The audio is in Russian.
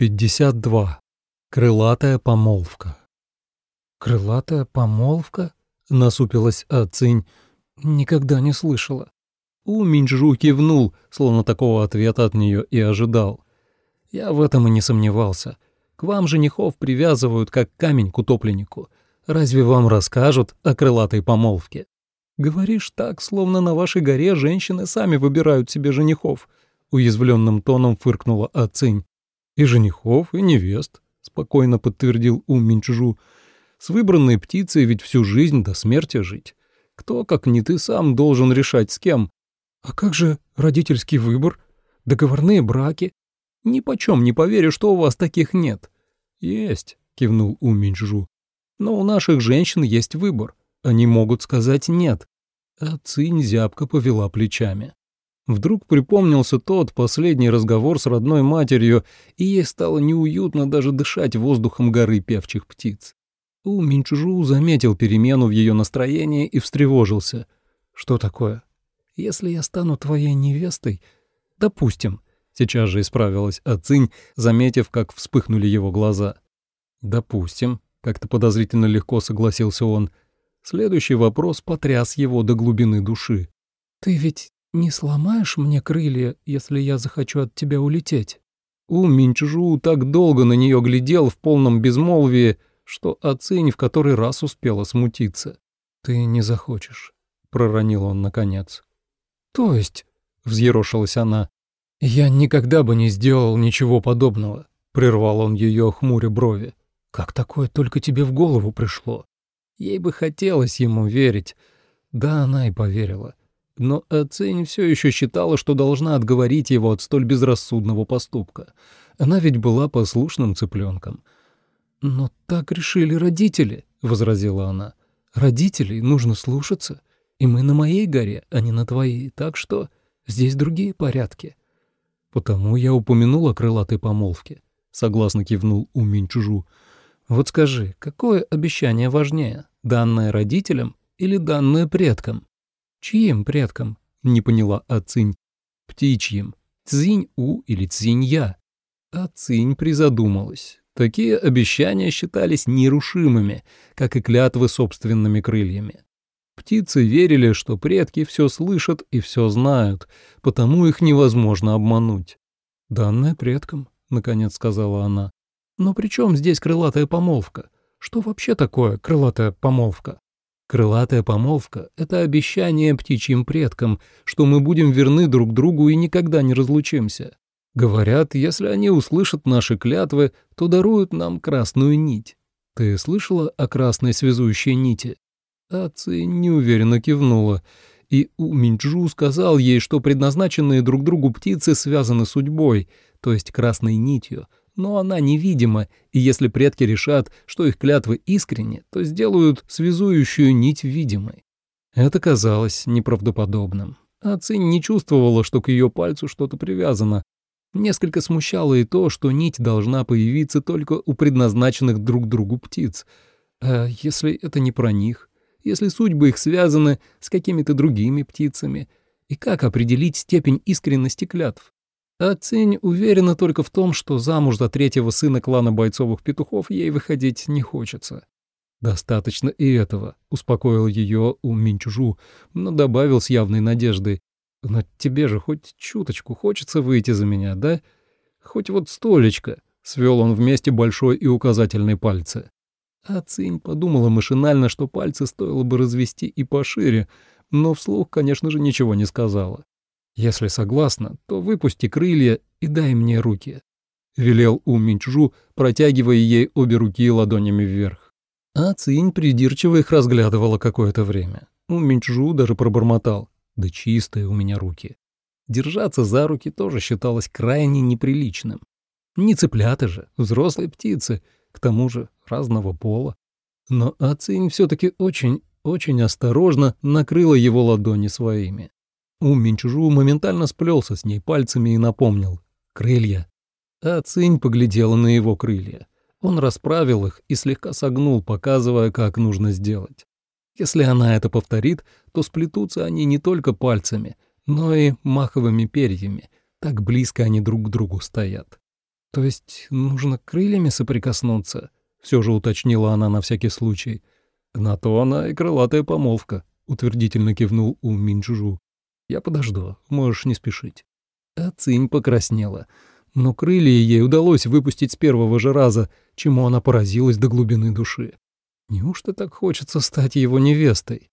52. Крылатая помолвка. «Крылатая помолвка?» — насупилась Ацинь. «Никогда не слышала». У Минджу кивнул, словно такого ответа от нее и ожидал. «Я в этом и не сомневался. К вам женихов привязывают, как камень к утопленнику. Разве вам расскажут о крылатой помолвке?» «Говоришь так, словно на вашей горе женщины сами выбирают себе женихов», — уязвленным тоном фыркнула Ацинь. «И женихов, и невест», — спокойно подтвердил Ум Минчжу. «С выбранной птицей ведь всю жизнь до смерти жить. Кто, как не ты сам, должен решать с кем? А как же родительский выбор? Договорные браки? Ни почем не поверю, что у вас таких нет». «Есть», — кивнул Ум Минчжу. «Но у наших женщин есть выбор. Они могут сказать «нет». А Цинь зябко повела плечами. Вдруг припомнился тот последний разговор с родной матерью, и ей стало неуютно даже дышать воздухом горы певчих птиц. У Минчжу заметил перемену в ее настроении и встревожился. «Что такое? Если я стану твоей невестой...» «Допустим», — сейчас же исправилась Ацинь, заметив, как вспыхнули его глаза. «Допустим», — как-то подозрительно легко согласился он. Следующий вопрос потряс его до глубины души. «Ты ведь «Не сломаешь мне крылья, если я захочу от тебя улететь?» У Минчжу так долго на нее глядел в полном безмолвии, что Ацинь в который раз успела смутиться. «Ты не захочешь», — проронил он наконец. «То есть?» — взъерошилась она. «Я никогда бы не сделал ничего подобного», — прервал он ее хмуря брови. «Как такое только тебе в голову пришло?» Ей бы хотелось ему верить. Да, она и поверила но Ацень все еще считала, что должна отговорить его от столь безрассудного поступка. Она ведь была послушным цыпленком. «Но так решили родители», — возразила она. «Родителей нужно слушаться, и мы на моей горе, а не на твоей, так что здесь другие порядки». «Потому я упомянул о крылатой помолвке», — согласно кивнул Уминчужу. «Вот скажи, какое обещание важнее, данное родителям или данное предкам?» «Чьим предкам?» — не поняла Ацинь. «Птичьим. Цзинь-У или Цзинь-Я?» Ацинь призадумалась. Такие обещания считались нерушимыми, как и клятвы собственными крыльями. Птицы верили, что предки все слышат и все знают, потому их невозможно обмануть. «Данное предкам», — наконец сказала она. «Но при чем здесь крылатая помолвка? Что вообще такое крылатая помолвка?» Крылатая помолвка — это обещание птичьим предкам, что мы будем верны друг другу и никогда не разлучимся. Говорят, если они услышат наши клятвы, то даруют нам красную нить. Ты слышала о красной связующей нити? Аци неуверенно кивнула, и У Минджу сказал ей, что предназначенные друг другу птицы связаны судьбой, то есть красной нитью — но она невидима, и если предки решат, что их клятвы искренни, то сделают связующую нить видимой. Это казалось неправдоподобным. А не чувствовала, что к ее пальцу что-то привязано. Несколько смущало и то, что нить должна появиться только у предназначенных друг другу птиц. А если это не про них? Если судьбы их связаны с какими-то другими птицами? И как определить степень искренности клятв? А Цинь уверена только в том, что замуж за третьего сына клана бойцовых петухов ей выходить не хочется. «Достаточно и этого», — успокоил ее у Минчужу, но добавил с явной надеждой. «Но тебе же хоть чуточку хочется выйти за меня, да? Хоть вот столечко», — свел он вместе большой и указательный пальцы. А Цинь подумала машинально, что пальцы стоило бы развести и пошире, но вслух, конечно же, ничего не сказала. Если согласна, то выпусти крылья и дай мне руки», — велел У Минчжу, протягивая ей обе руки ладонями вверх. А Цинь придирчиво их разглядывала какое-то время. У Минчжу даже пробормотал. «Да чистые у меня руки». Держаться за руки тоже считалось крайне неприличным. Не цыплята же, взрослые птицы, к тому же разного пола. Но Ацинь все-таки очень, очень осторожно накрыла его ладони своими. У Минчужу моментально сплелся с ней пальцами и напомнил. «Крылья». А Цинь поглядела на его крылья. Он расправил их и слегка согнул, показывая, как нужно сделать. Если она это повторит, то сплетутся они не только пальцами, но и маховыми перьями. Так близко они друг к другу стоят. То есть нужно крыльями соприкоснуться? Все же уточнила она на всякий случай. На то она и крылатая помолвка, утвердительно кивнул у Минджу. Я подожду, можешь не спешить. А Цинь покраснела. Но крылья ей удалось выпустить с первого же раза, чему она поразилась до глубины души. Неужто так хочется стать его невестой?